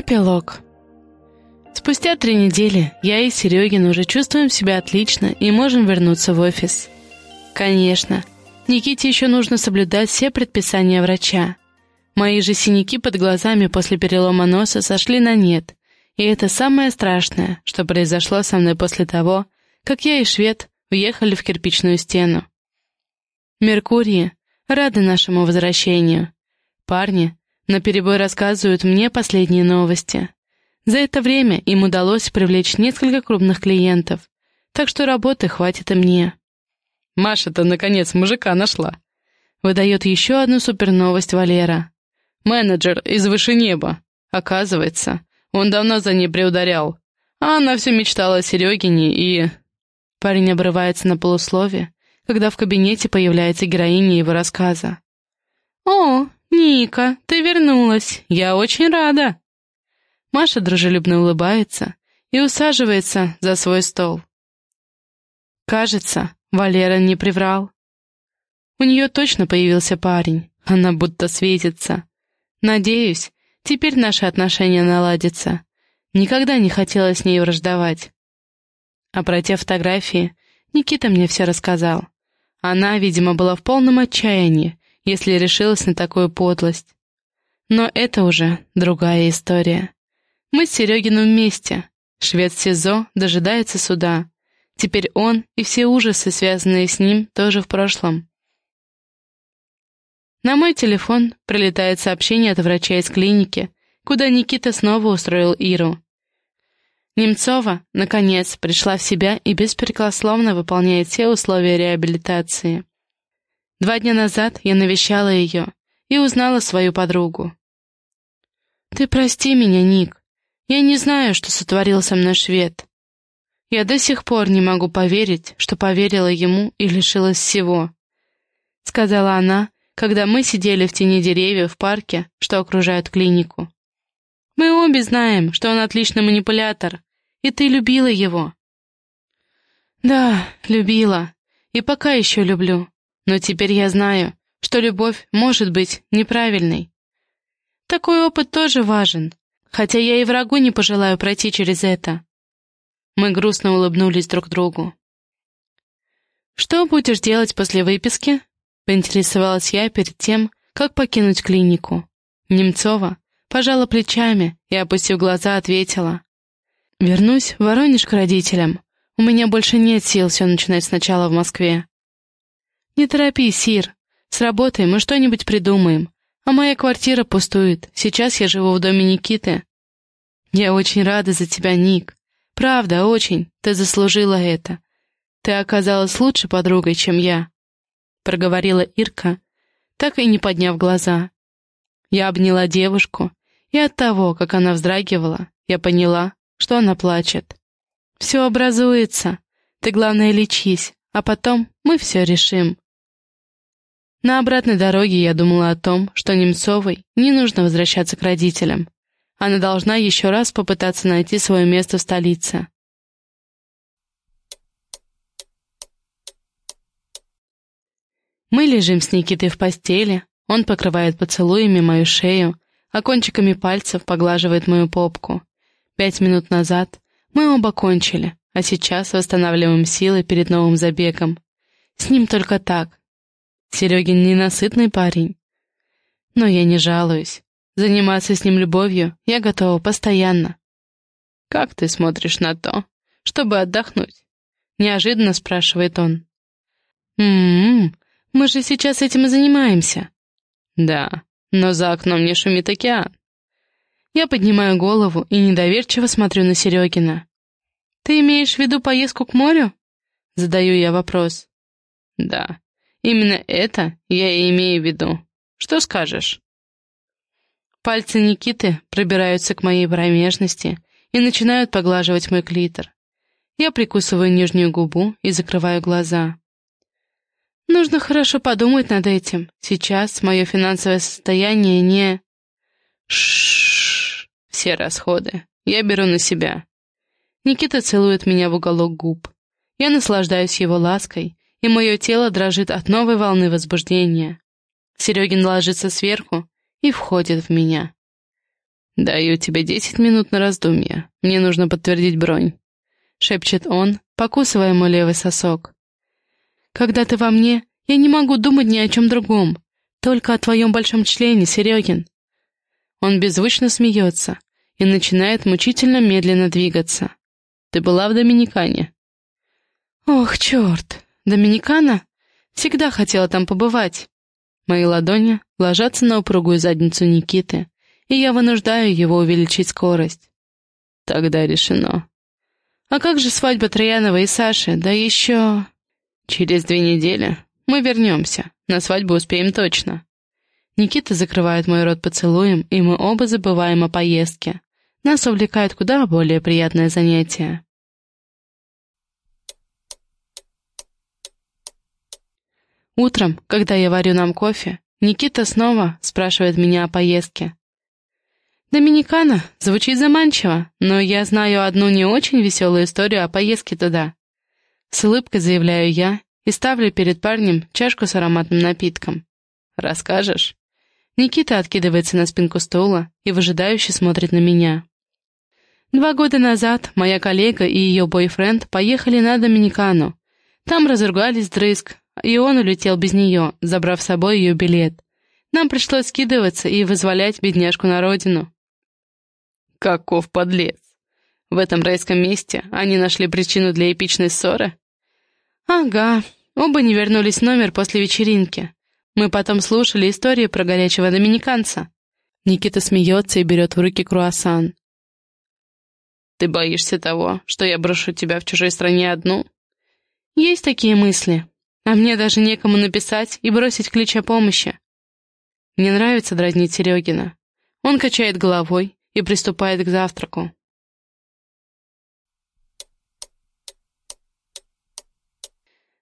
Эпилог. Спустя три недели я и Серегин уже чувствуем себя отлично и можем вернуться в офис. Конечно, Никите еще нужно соблюдать все предписания врача. Мои же синяки под глазами после перелома носа сошли на нет, и это самое страшное, что произошло со мной после того, как я и швед уехали в кирпичную стену. Меркурии рады нашему возвращению. Парни наперебой рассказывают мне последние новости. За это время им удалось привлечь несколько крупных клиентов, так что работы хватит и мне. Маша-то, наконец, мужика нашла. Выдает еще одну суперновость Валера. Менеджер из выше неба. Оказывается, он давно за ней приударял. А она все мечтала о Серегине и... Парень обрывается на полуслове, когда в кабинете появляется героиня его рассказа. «О, «Ника, ты вернулась. Я очень рада». Маша дружелюбно улыбается и усаживается за свой стол. Кажется, Валера не приврал. У нее точно появился парень, она будто светится. Надеюсь, теперь наши отношения наладятся. Никогда не хотела с ней враждовать. А про те фотографии Никита мне все рассказал. Она, видимо, была в полном отчаянии если решилась на такую подлость. Но это уже другая история. Мы с Серегиным вместе. Швед СИЗО дожидается суда. Теперь он и все ужасы, связанные с ним, тоже в прошлом. На мой телефон прилетает сообщение от врача из клиники, куда Никита снова устроил Иру. Немцова, наконец, пришла в себя и беспрекословно выполняет все условия реабилитации. Два дня назад я навещала ее и узнала свою подругу. «Ты прости меня, Ник. Я не знаю, что сотворил со мной швед. Я до сих пор не могу поверить, что поверила ему и лишилась всего», — сказала она, когда мы сидели в тени деревьев в парке, что окружают клинику. «Мы обе знаем, что он отличный манипулятор, и ты любила его». «Да, любила, и пока еще люблю», но теперь я знаю, что любовь может быть неправильной. Такой опыт тоже важен, хотя я и врагу не пожелаю пройти через это. Мы грустно улыбнулись друг другу. «Что будешь делать после выписки?» — поинтересовалась я перед тем, как покинуть клинику. Немцова пожала плечами и, опустив глаза, ответила. «Вернусь в Воронеж к родителям. У меня больше нет сил все начинать сначала в Москве. «Не торопись, Сир. С работой мы что-нибудь придумаем. А моя квартира пустует. Сейчас я живу в доме Никиты». «Я очень рада за тебя, Ник. Правда, очень. Ты заслужила это. Ты оказалась лучше подругой, чем я», — проговорила Ирка, так и не подняв глаза. Я обняла девушку, и от того, как она вздрагивала, я поняла, что она плачет. «Все образуется. Ты, главное, лечись, а потом мы все решим». На обратной дороге я думала о том, что Немцовой не нужно возвращаться к родителям. Она должна еще раз попытаться найти свое место в столице. Мы лежим с Никитой в постели, он покрывает поцелуями мою шею, а кончиками пальцев поглаживает мою попку. Пять минут назад мы оба кончили, а сейчас восстанавливаем силы перед новым забегом. С ним только так, Серегин ненасытный парень. Но я не жалуюсь. Заниматься с ним любовью я готова постоянно. «Как ты смотришь на то, чтобы отдохнуть?» Неожиданно спрашивает он. «М-м-м, мы же сейчас этим и занимаемся». «Да, но за окном не шумит океан». Я поднимаю голову и недоверчиво смотрю на Серегина. «Ты имеешь в виду поездку к морю?» Задаю я вопрос. «Да, Именно это я и имею в виду. Что скажешь?» Пальцы Никиты пробираются к моей промежности и начинают поглаживать мой клитор. Я прикусываю нижнюю губу и закрываю глаза. Нужно хорошо подумать над этим. Сейчас мое финансовое состояние не... Шшш. Все расходы. Я беру на себя. Никита целует меня в уголок губ. Я наслаждаюсь его лаской и мое тело дрожит от новой волны возбуждения. Серегин ложится сверху и входит в меня. «Даю тебе десять минут на раздумье. Мне нужно подтвердить бронь», — шепчет он, покусывая мой левый сосок. «Когда ты во мне, я не могу думать ни о чем другом, только о твоем большом члене, Серегин». Он беззвучно смеется и начинает мучительно медленно двигаться. «Ты была в Доминикане?» «Ох, черт! Доминикана? Всегда хотела там побывать». Мои ладони ложатся на упругую задницу Никиты, и я вынуждаю его увеличить скорость. Тогда решено. А как же свадьба Троянова и Саши, да еще... Через две недели мы вернемся, на свадьбу успеем точно. Никита закрывает мой рот поцелуем, и мы оба забываем о поездке. Нас увлекает куда более приятное занятие. Утром, когда я варю нам кофе, Никита снова спрашивает меня о поездке. Доминикана звучит заманчиво, но я знаю одну не очень веселую историю о поездке туда. С улыбкой заявляю я и ставлю перед парнем чашку с ароматным напитком. «Расскажешь?» Никита откидывается на спинку стула и выжидающе смотрит на меня. Два года назад моя коллега и ее бойфренд поехали на Доминикану. Там разругались дрызг, и он улетел без нее, забрав с собой ее билет. Нам пришлось скидываться и вызволять бедняжку на родину. Каков подлец! В этом райском месте они нашли причину для эпичной ссоры? Ага, оба не вернулись в номер после вечеринки. Мы потом слушали истории про горячего доминиканца. Никита смеется и берет в руки круассан. «Ты боишься того, что я брошу тебя в чужой стране одну?» «Есть такие мысли. А мне даже некому написать и бросить ключ о помощи. Мне нравится дразнить Серегина. Он качает головой и приступает к завтраку.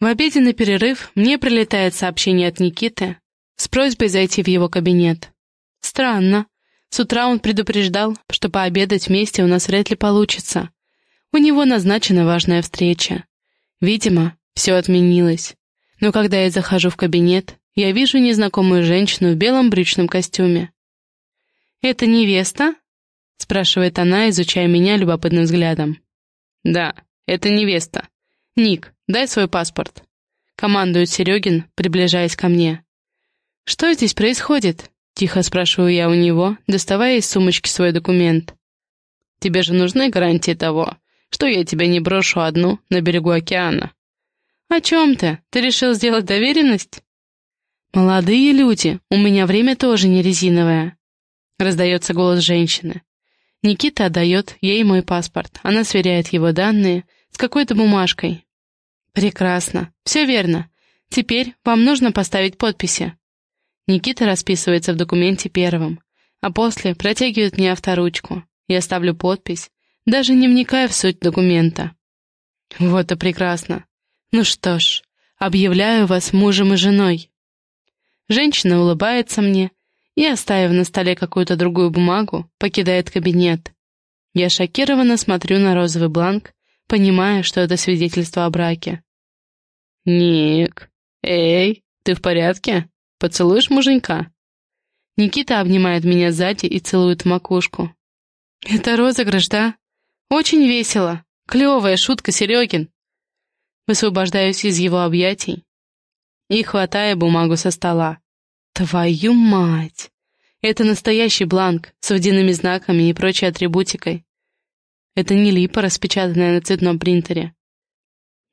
В обеденный перерыв мне прилетает сообщение от Никиты с просьбой зайти в его кабинет. Странно. С утра он предупреждал, что пообедать вместе у нас вряд ли получится. У него назначена важная встреча. Видимо, все отменилось. Но когда я захожу в кабинет, я вижу незнакомую женщину в белом брючном костюме. «Это невеста?» — спрашивает она, изучая меня любопытным взглядом. «Да, это невеста. Ник, дай свой паспорт», — командует Серегин, приближаясь ко мне. «Что здесь происходит?» — тихо спрашиваю я у него, доставая из сумочки свой документ. «Тебе же нужны гарантии того, что я тебя не брошу одну на берегу океана», «О чем ты? Ты решил сделать доверенность?» «Молодые люди, у меня время тоже не резиновое», — раздается голос женщины. Никита отдает ей мой паспорт. Она сверяет его данные с какой-то бумажкой. «Прекрасно. Все верно. Теперь вам нужно поставить подписи». Никита расписывается в документе первым, а после протягивает мне авторучку. Я ставлю подпись, даже не вникая в суть документа. Вот и прекрасно. Ну что ж, объявляю вас мужем и женой. Женщина улыбается мне и, оставив на столе какую-то другую бумагу, покидает кабинет. Я шокированно смотрю на розовый бланк, понимая, что это свидетельство о браке. «Ник, эй, ты в порядке? Поцелуешь муженька?» Никита обнимает меня сзади и целует макушку. «Это розыгрыш, да? Очень весело. Клевая шутка, Серегин. Высвобождаюсь из его объятий и хватая бумагу со стола. Твою мать! Это настоящий бланк с водяными знаками и прочей атрибутикой. Это не липа, распечатанная на цветном принтере.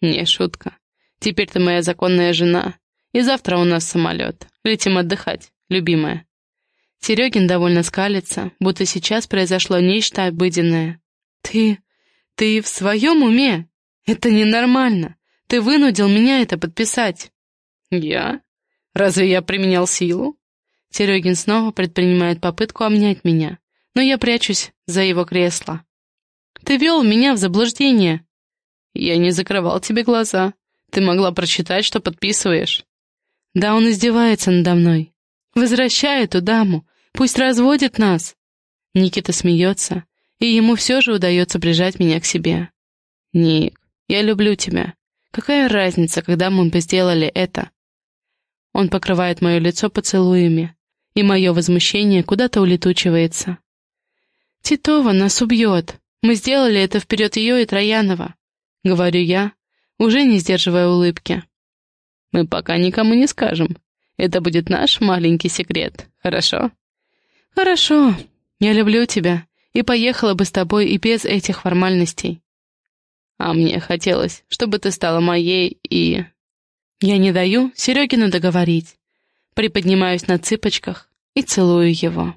Не шутка. Теперь ты моя законная жена, и завтра у нас самолет. Летим отдыхать, любимая. Серегин довольно скалится, будто сейчас произошло нечто обыденное. Ты... ты в своем уме? Это ненормально. Ты вынудил меня это подписать». «Я? Разве я применял силу?» Серегин снова предпринимает попытку обнять меня, но я прячусь за его кресло. «Ты вел меня в заблуждение». «Я не закрывал тебе глаза. Ты могла прочитать, что подписываешь». «Да он издевается надо мной. Возвращай эту даму. Пусть разводит нас». Никита смеется, и ему все же удается прижать меня к себе. «Ник, я люблю тебя. Какая разница, когда мы бы сделали это? Он покрывает мое лицо поцелуями, и мое возмущение куда-то улетучивается. Титова нас убьет. Мы сделали это вперед ее и Троянова. Говорю я, уже не сдерживая улыбки. Мы пока никому не скажем. Это будет наш маленький секрет, хорошо? Хорошо. Я люблю тебя и поехала бы с тобой и без этих формальностей. А мне хотелось, чтобы ты стала моей и... Я не даю Серегину договорить. Приподнимаюсь на цыпочках и целую его.